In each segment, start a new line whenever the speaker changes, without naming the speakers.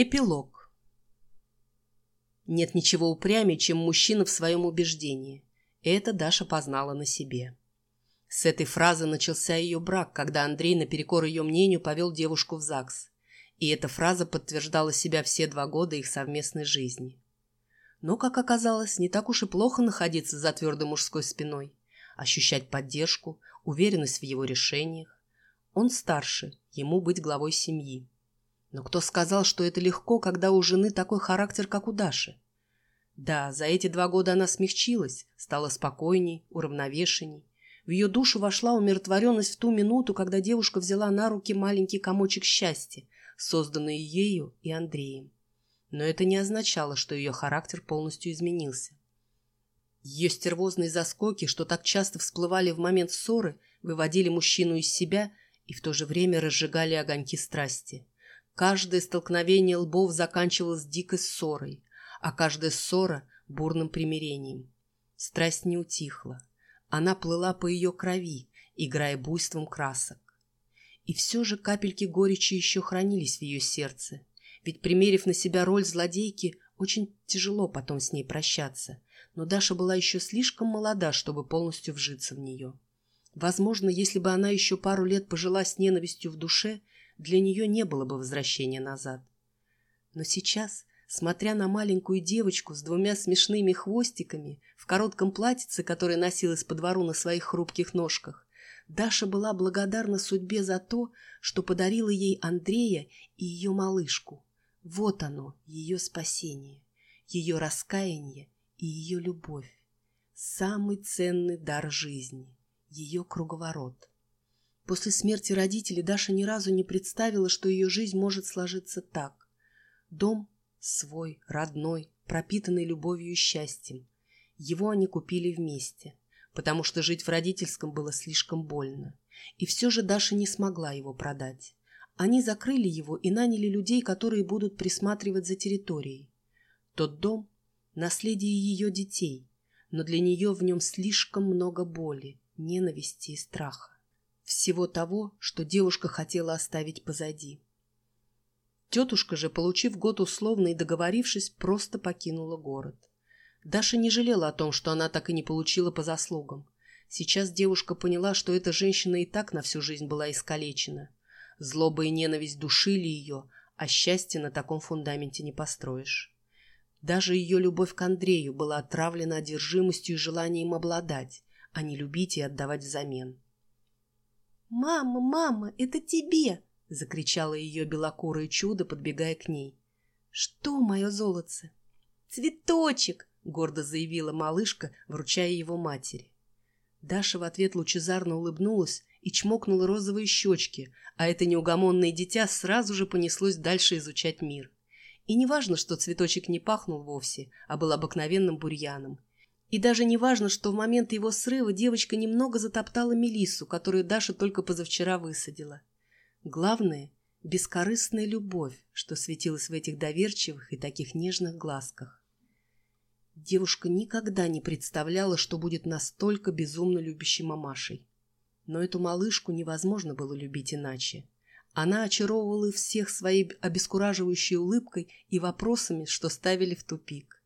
Эпилог. Нет ничего упрямее, чем мужчина в своем убеждении. Это Даша познала на себе. С этой фразы начался ее брак, когда Андрей, наперекор ее мнению, повел девушку в ЗАГС. И эта фраза подтверждала себя все два года их совместной жизни. Но, как оказалось, не так уж и плохо находиться за твердой мужской спиной, ощущать поддержку, уверенность в его решениях. Он старше, ему быть главой семьи. Но кто сказал, что это легко, когда у жены такой характер, как у Даши? Да, за эти два года она смягчилась, стала спокойней, уравновешенней. В ее душу вошла умиротворенность в ту минуту, когда девушка взяла на руки маленький комочек счастья, созданный ею и Андреем. Но это не означало, что ее характер полностью изменился. Ее стервозные заскоки, что так часто всплывали в момент ссоры, выводили мужчину из себя и в то же время разжигали огоньки страсти. Каждое столкновение лбов заканчивалось дикой ссорой, а каждая ссора – бурным примирением. Страсть не утихла. Она плыла по ее крови, играя буйством красок. И все же капельки горечи еще хранились в ее сердце, ведь, примерив на себя роль злодейки, очень тяжело потом с ней прощаться, но Даша была еще слишком молода, чтобы полностью вжиться в нее. Возможно, если бы она еще пару лет пожила с ненавистью в душе – для нее не было бы возвращения назад. Но сейчас, смотря на маленькую девочку с двумя смешными хвостиками в коротком платьице, которое носилась по двору на своих хрупких ножках, Даша была благодарна судьбе за то, что подарила ей Андрея и ее малышку. Вот оно, ее спасение, ее раскаяние и ее любовь. Самый ценный дар жизни, ее круговорот. После смерти родителей Даша ни разу не представила, что ее жизнь может сложиться так. Дом свой, родной, пропитанный любовью и счастьем. Его они купили вместе, потому что жить в родительском было слишком больно. И все же Даша не смогла его продать. Они закрыли его и наняли людей, которые будут присматривать за территорией. Тот дом – наследие ее детей, но для нее в нем слишком много боли, ненависти и страха всего того, что девушка хотела оставить позади. Тетушка же, получив год условно и договорившись, просто покинула город. Даша не жалела о том, что она так и не получила по заслугам. Сейчас девушка поняла, что эта женщина и так на всю жизнь была искалечена. Злоба и ненависть душили ее, а счастье на таком фундаменте не построишь. Даже ее любовь к Андрею была отравлена одержимостью и желанием обладать, а не любить и отдавать взамен.
«Мама, мама, это тебе!»
— закричало ее белокурое чудо, подбегая к ней.
«Что, мое золотце?»
«Цветочек!» — гордо заявила малышка, вручая его матери. Даша в ответ лучезарно улыбнулась и чмокнула розовые щечки, а это неугомонное дитя сразу же понеслось дальше изучать мир. И неважно, что цветочек не пахнул вовсе, а был обыкновенным бурьяном. И даже не важно, что в момент его срыва девочка немного затоптала Мелиссу, которую Даша только позавчера высадила. Главное — бескорыстная любовь, что светилась в этих доверчивых и таких нежных глазках. Девушка никогда не представляла, что будет настолько безумно любящей мамашей. Но эту малышку невозможно было любить иначе. Она очаровывала всех своей обескураживающей улыбкой и вопросами, что ставили в тупик.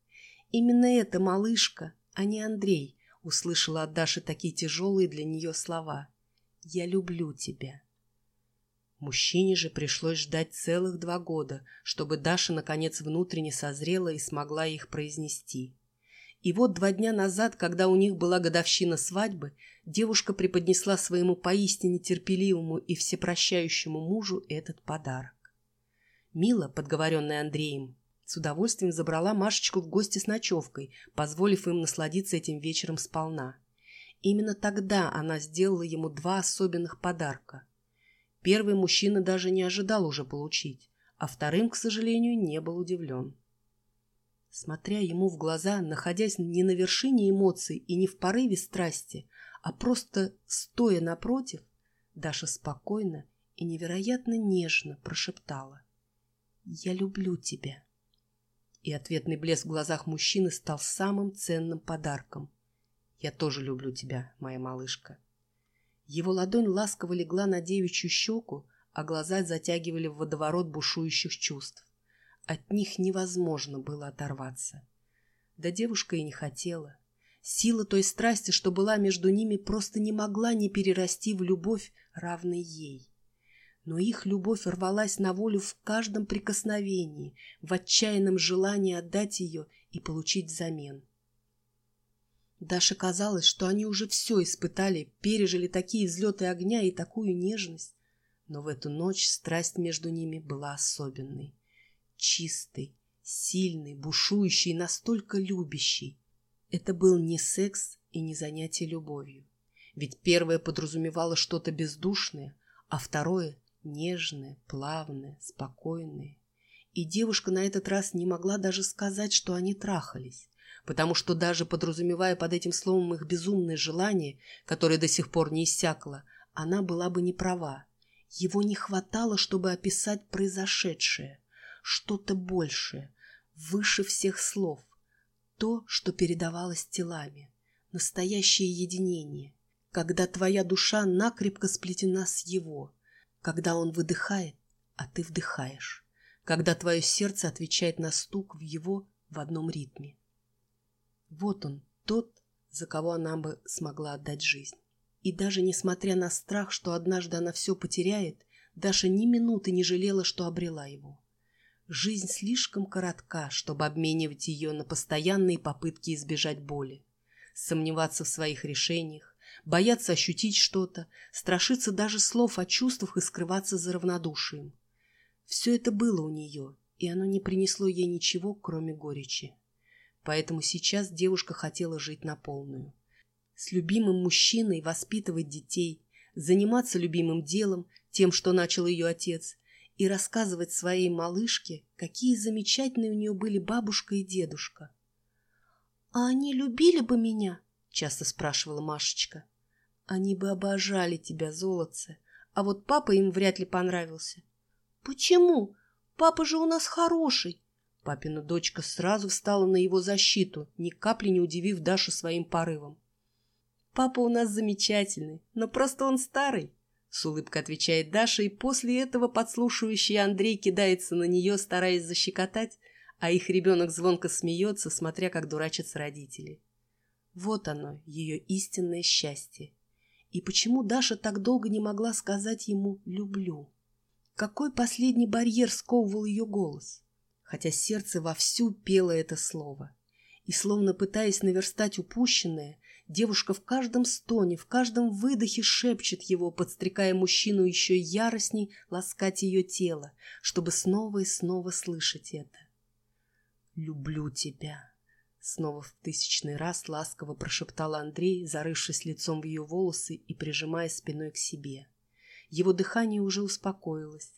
Именно эта малышка, а не Андрей, услышала от Даши такие тяжелые для нее слова. «Я люблю тебя». Мужчине же пришлось ждать целых два года, чтобы Даша наконец внутренне созрела и смогла их произнести. И вот два дня назад, когда у них была годовщина свадьбы, девушка преподнесла своему поистине терпеливому и всепрощающему мужу этот подарок. Мила, подговоренная Андреем, с удовольствием забрала Машечку в гости с ночевкой, позволив им насладиться этим вечером сполна. Именно тогда она сделала ему два особенных подарка. Первый мужчина даже не ожидал уже получить, а вторым, к сожалению, не был удивлен. Смотря ему в глаза, находясь не на вершине эмоций и не в порыве страсти, а просто стоя напротив, Даша спокойно и невероятно нежно прошептала «Я люблю тебя» и ответный блеск в глазах мужчины стал самым ценным подарком. «Я тоже люблю тебя, моя малышка». Его ладонь ласково легла на девичью щеку, а глаза затягивали в водоворот бушующих чувств. От них невозможно было оторваться. Да девушка и не хотела. Сила той страсти, что была между ними, просто не могла не перерасти в любовь, равной ей. Но их любовь рвалась на волю в каждом прикосновении, в отчаянном желании отдать ее и получить взамен. Даше казалось, что они уже все испытали, пережили такие взлеты огня и такую нежность. Но в эту ночь страсть между ними была особенной. Чистой, сильный, бушующий, настолько любящий. Это был не секс и не занятие любовью. Ведь первое подразумевало что-то бездушное, а второе — нежное, плавное, спокойное. И девушка на этот раз не могла даже сказать, что они трахались, потому что даже подразумевая под этим словом их безумное желание, которое до сих пор не иссякло, она была бы не права. Его не хватало, чтобы описать произошедшее что-то большее, выше всех слов. То, что передавалось телами. Настоящее единение. Когда твоя душа накрепко сплетена с его. Когда он выдыхает, а ты вдыхаешь. Когда твое сердце отвечает на стук в его в одном ритме. Вот он, тот, за кого она бы смогла отдать жизнь. И даже несмотря на страх, что однажды она все потеряет, Даша ни минуты не жалела, что обрела его. Жизнь слишком коротка, чтобы обменивать ее на постоянные попытки избежать боли. Сомневаться в своих решениях, бояться ощутить что-то, страшиться даже слов о чувствах и скрываться за равнодушием. Все это было у нее, и оно не принесло ей ничего, кроме горечи. Поэтому сейчас девушка хотела жить на полную. С любимым мужчиной воспитывать детей, заниматься любимым делом, тем, что начал ее отец, и рассказывать своей малышке, какие замечательные у нее были бабушка и дедушка. — А они любили бы меня? — часто спрашивала Машечка. — Они бы обожали тебя, золотце, а вот папа им вряд ли понравился. — Почему? Папа же у нас хороший. Папина дочка сразу встала на его защиту, ни капли не удивив Дашу своим порывом. «Папа у нас замечательный, но просто он старый», с улыбкой отвечает Даша, и после этого подслушивающий Андрей кидается на нее, стараясь защекотать, а их ребенок звонко смеется, смотря как дурачатся родители. Вот оно, ее истинное счастье. И почему Даша так долго не могла сказать ему «люблю»? Какой последний барьер сковывал ее голос? Хотя сердце вовсю пело это слово. И словно пытаясь наверстать упущенное, Девушка в каждом стоне, в каждом выдохе шепчет его, подстрекая мужчину еще яростней ласкать ее тело, чтобы снова и снова слышать это. «Люблю тебя», — снова в тысячный раз ласково прошептал Андрей, зарывшись лицом в ее волосы и прижимая спиной к себе. Его дыхание уже успокоилось,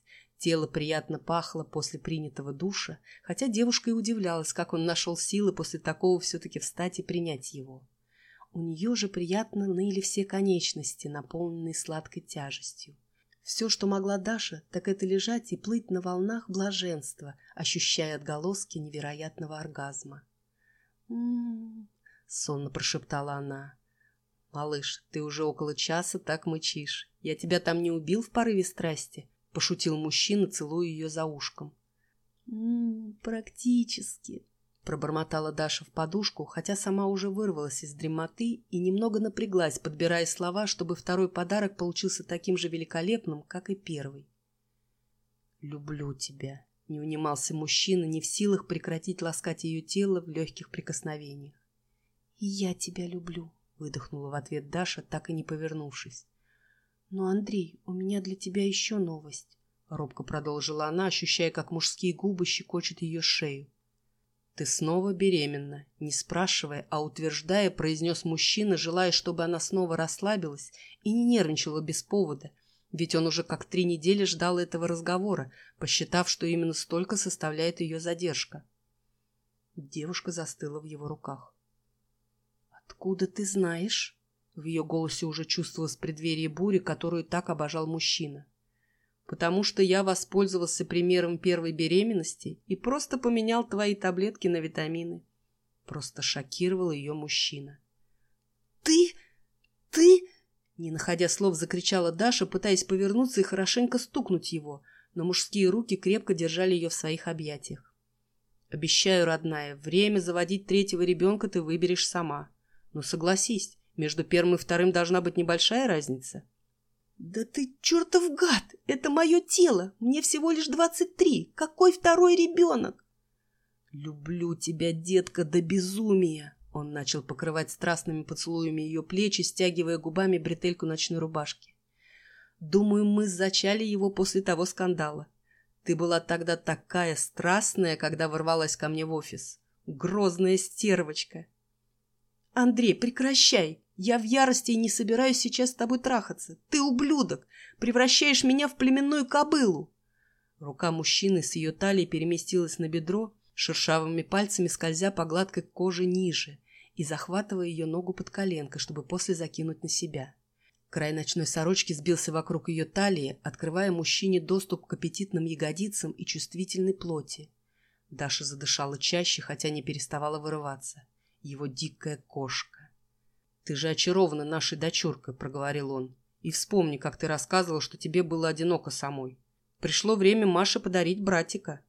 Тело приятно пахло после принятого душа, хотя девушка и удивлялась, как он нашел силы после такого все-таки встать и принять его. У нее же приятно ныли все конечности, наполненные сладкой тяжестью. Все, что могла Даша, так это лежать и плыть на волнах блаженства, ощущая отголоски невероятного оргазма. Сонно прошептала она. «Малыш, ты уже около часа так мычишь. Я тебя там не убил в порыве страсти?» — пошутил мужчина, целуя ее за ушком. «М-м, практически», Пробормотала Даша в подушку, хотя сама уже вырвалась из дремоты и немного напряглась, подбирая слова, чтобы второй подарок получился таким же великолепным, как и первый. «Люблю тебя», — не унимался мужчина, не в силах прекратить ласкать ее тело в легких прикосновениях. «И я тебя люблю», — выдохнула в ответ Даша, так и не повернувшись. «Но, Андрей, у меня для тебя еще новость», — робко продолжила она, ощущая, как мужские губы щекочут ее шею. «Ты снова беременна», — не спрашивая, а утверждая, произнес мужчина, желая, чтобы она снова расслабилась и не нервничала без повода, ведь он уже как три недели ждал этого разговора, посчитав, что именно столько составляет ее задержка. Девушка застыла в его руках. «Откуда ты знаешь?» В ее голосе уже чувствовалось преддверие бури, которую так обожал мужчина потому что я воспользовался примером первой беременности и просто поменял твои таблетки на витамины. Просто шокировал ее мужчина. «Ты? Ты?» Не находя слов, закричала Даша, пытаясь повернуться и хорошенько стукнуть его, но мужские руки крепко держали ее в своих объятиях. Обещаю, родная, время заводить третьего ребенка ты выберешь сама. Но согласись, между первым и вторым должна быть небольшая разница.
Да ты чертов гад! Это мое тело! Мне всего лишь двадцать три! Какой второй ребенок?
Люблю тебя, детка, до безумия! Он начал покрывать страстными поцелуями ее плечи, стягивая губами бретельку ночной рубашки. Думаю, мы зачали его после того скандала. Ты была тогда такая страстная, когда ворвалась ко мне в офис. Грозная стервочка.
Андрей, прекращай. Я в ярости и не собираюсь сейчас с тобой трахаться. Ты ублюдок. Превращаешь меня в племенную кобылу.
Рука мужчины с ее талии переместилась на бедро, шершавыми пальцами скользя по гладкой коже ниже и захватывая ее ногу под коленкой, чтобы после закинуть на себя. Край ночной сорочки сбился вокруг ее талии, открывая мужчине доступ к аппетитным ягодицам и чувствительной плоти. Даша задышала чаще, хотя не переставала вырываться. Его дикая кошка. «Ты же очарована нашей дочуркой», — проговорил он. «И вспомни, как ты рассказывала, что тебе было одиноко самой. Пришло время Маше подарить братика».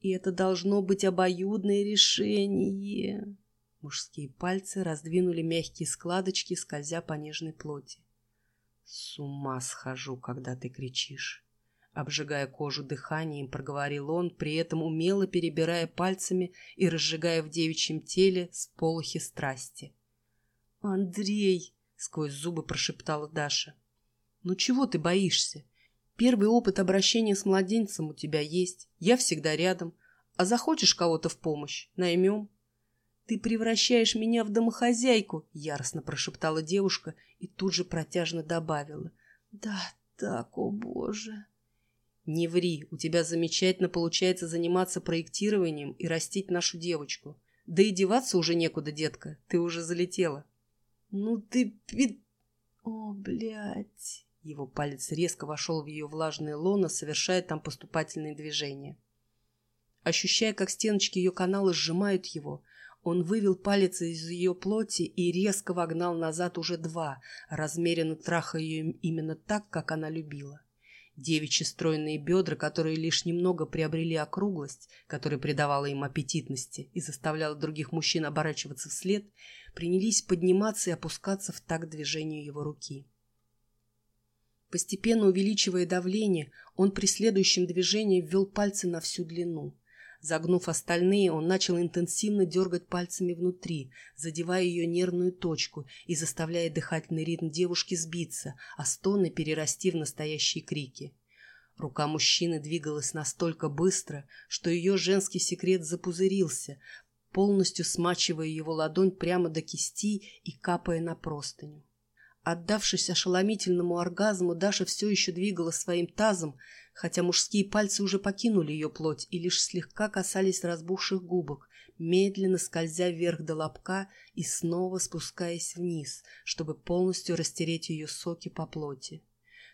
«И это должно быть обоюдное решение».
Мужские пальцы раздвинули мягкие складочки, скользя по нежной плоти. «С ума схожу, когда ты кричишь!» Обжигая кожу дыханием, проговорил он, при этом умело перебирая пальцами и разжигая в девичьем теле сполохи страсти.
«Андрей!»
— сквозь зубы прошептала Даша. «Ну чего ты боишься? Первый опыт обращения с младенцем у тебя есть, я всегда рядом. А захочешь кого-то в помощь — наймем.
«Ты превращаешь меня в домохозяйку!» — яростно прошептала девушка и тут же протяжно добавила. «Да, так, о боже!»
«Не ври, у тебя замечательно получается заниматься проектированием и растить нашу девочку. Да и деваться уже некуда, детка, ты уже залетела».
«Ну ты пи... О, блядь!»
Его палец резко вошел в ее влажное лоно, совершая там поступательные движения. Ощущая, как стеночки ее канала сжимают его, он вывел палец из ее плоти и резко вогнал назад уже два, размеренно трахая ее именно так, как она любила. Девичьи стройные бедра, которые лишь немного приобрели округлость, которая придавала им аппетитности и заставляла других мужчин оборачиваться вслед, принялись подниматься и опускаться в такт движению его руки. Постепенно увеличивая давление, он при следующем движении ввел пальцы на всю длину. Загнув остальные, он начал интенсивно дергать пальцами внутри, задевая ее нервную точку и заставляя дыхательный ритм девушки сбиться, а стоны перерасти в настоящие крики. Рука мужчины двигалась настолько быстро, что ее женский секрет запузырился, полностью смачивая его ладонь прямо до кисти и капая на простыню. Отдавшись ошеломительному оргазму, Даша все еще двигала своим тазом, хотя мужские пальцы уже покинули ее плоть и лишь слегка касались разбухших губок, медленно скользя вверх до лобка и снова спускаясь вниз, чтобы полностью растереть ее соки по плоти.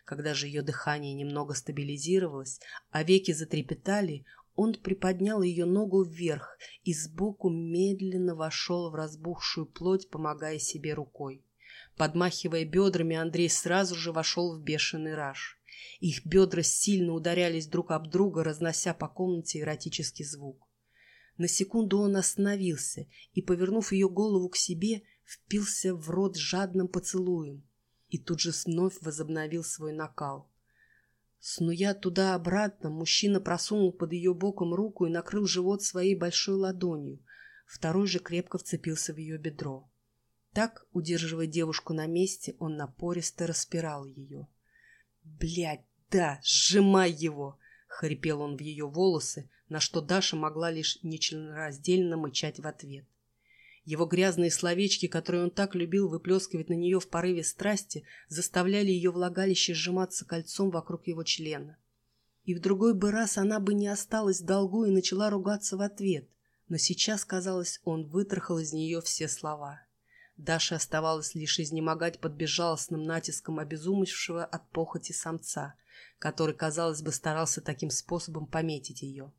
Когда же ее дыхание немного стабилизировалось, а веки затрепетали, он приподнял ее ногу вверх и сбоку медленно вошел в разбухшую плоть, помогая себе рукой. Подмахивая бедрами, Андрей сразу же вошел в бешеный раж. Их бедра сильно ударялись друг об друга, разнося по комнате эротический звук. На секунду он остановился и, повернув ее голову к себе, впился в рот жадным поцелуем и тут же вновь возобновил свой накал. Снуя туда-обратно, мужчина просунул под ее боком руку и накрыл живот своей большой ладонью, второй же крепко вцепился в ее бедро. Так, удерживая девушку на месте, он напористо распирал ее. «Блядь, да, сжимай его!» — хрипел он в ее волосы, на что Даша могла лишь нечленораздельно мычать в ответ. Его грязные словечки, которые он так любил выплескивать на нее в порыве страсти, заставляли ее влагалище сжиматься кольцом вокруг его члена. И в другой бы раз она бы не осталась в долгу и начала ругаться в ответ, но сейчас, казалось, он вытрахал из нее все слова. Даше оставалось лишь изнемогать под безжалостным натиском обезумевшего от похоти самца, который, казалось бы, старался таким способом пометить ее.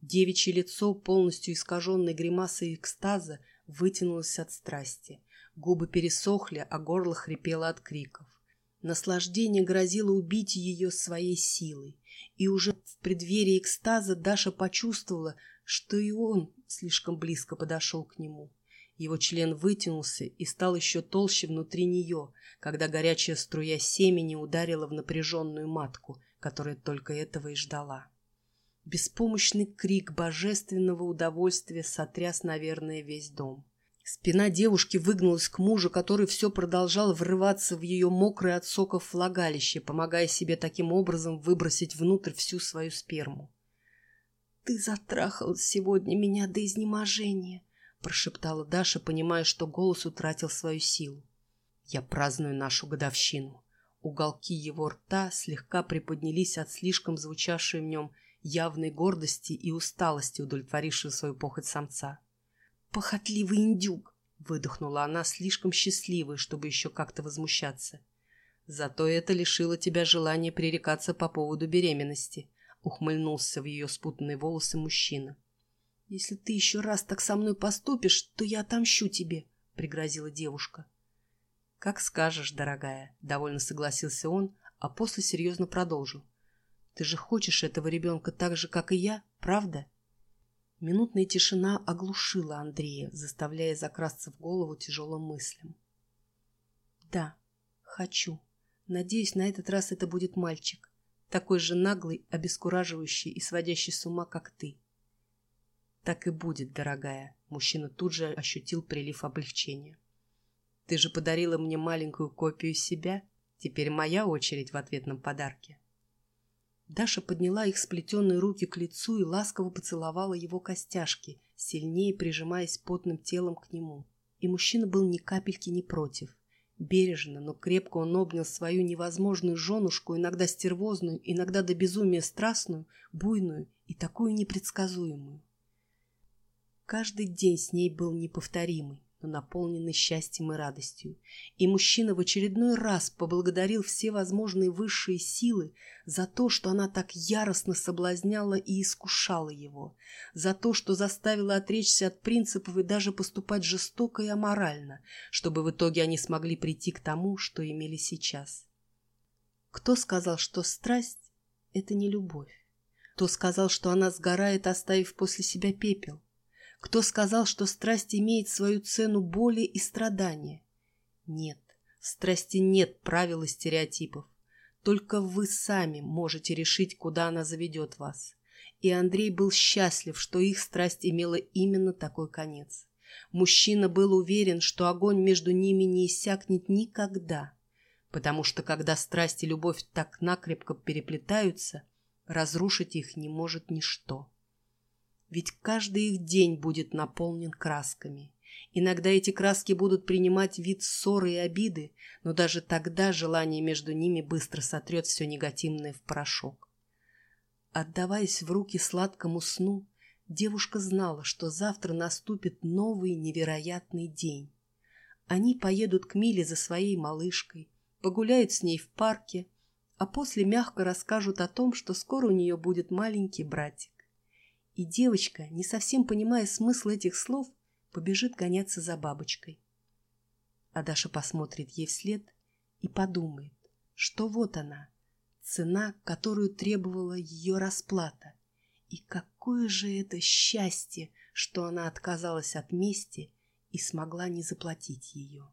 Девичье лицо, полностью искаженное гримасой экстаза, вытянулось от страсти. Губы пересохли, а горло хрипело от криков. Наслаждение грозило убить ее своей силой.
И уже в преддверии экстаза Даша почувствовала, что и он слишком близко подошел к нему. Его член вытянулся и стал еще толще внутри нее, когда горячая струя семени ударила в напряженную матку, которая только этого и ждала. Беспомощный крик божественного удовольствия сотряс, наверное, весь дом. Спина девушки выгнулась к мужу, который все продолжал врываться в ее мокрое от соков влагалище, помогая себе таким образом выбросить внутрь всю свою сперму. «Ты затрахал сегодня меня до изнеможения», — прошептала Даша, понимая, что голос утратил свою силу. «Я праздную нашу годовщину». Уголки его рта слегка приподнялись от слишком звучавшей в нем явной гордости и усталости, удовлетворившего свою похоть самца. «Похотливый индюк!» — выдохнула она, слишком счастливая, чтобы еще как-то возмущаться. «Зато это лишило тебя желания пререкаться по поводу беременности», — ухмыльнулся в ее спутанные волосы мужчина. «Если ты еще раз так со мной поступишь, то я отомщу тебе», — пригрозила девушка. «Как скажешь, дорогая», — довольно согласился он, а после серьезно продолжил. «Ты же хочешь этого ребенка так же, как и я, правда?» Минутная тишина оглушила Андрея, заставляя закрасться в голову тяжелым мыслям. «Да, хочу. Надеюсь, на этот раз это будет мальчик, такой же наглый, обескураживающий и сводящий с ума, как ты». «Так и будет, дорогая», — мужчина тут же ощутил прилив облегчения. «Ты же подарила мне маленькую копию себя, теперь моя очередь в ответном подарке». Даша подняла их сплетенные руки к лицу и ласково поцеловала его костяшки, сильнее прижимаясь потным телом к нему. И мужчина был ни капельки не против. Бережно, но крепко он обнял свою невозможную женушку, иногда стервозную, иногда до безумия страстную, буйную и такую непредсказуемую. Каждый день с ней был неповторимый, но наполненный счастьем и радостью. И мужчина в очередной раз поблагодарил все возможные высшие силы за то, что она так яростно соблазняла и искушала его, за то, что заставила отречься от принципов и даже поступать жестоко и аморально, чтобы в итоге они смогли прийти к тому, что имели сейчас. Кто сказал, что страсть — это не любовь? Кто сказал, что она сгорает, оставив после себя пепел? Кто сказал, что страсть имеет свою цену боли и страдания? Нет, в страсти нет правил и стереотипов. Только вы сами можете решить, куда она заведет вас. И Андрей был счастлив, что их страсть имела именно такой конец. Мужчина был уверен, что огонь между ними не иссякнет никогда, потому что когда страсть и любовь так накрепко переплетаются, разрушить их не может ничто. Ведь каждый их день будет наполнен красками. Иногда эти краски будут принимать вид ссоры и обиды, но даже тогда желание между ними быстро сотрет все негативное в порошок. Отдаваясь в руки сладкому сну, девушка знала, что завтра наступит новый невероятный день. Они поедут к Миле за своей малышкой, погуляют с ней в парке, а после мягко расскажут о том, что скоро у нее будет маленький братик. И девочка, не совсем понимая смысл этих слов, побежит гоняться за бабочкой. А Даша посмотрит ей вслед и подумает, что вот она, цена, которую требовала ее расплата. И какое же это счастье, что она отказалась от мести и смогла не заплатить ее.